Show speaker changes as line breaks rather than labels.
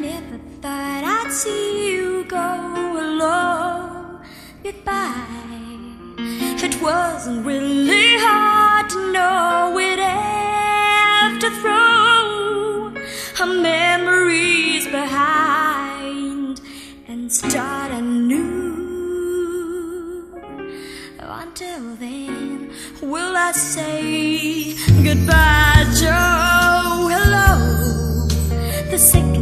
never thought I'd see you go alone. Goodbye. It wasn't really hard to know it after throw our memories behind and start anew. Until then, will I say goodbye, Joe? Hello, the sick.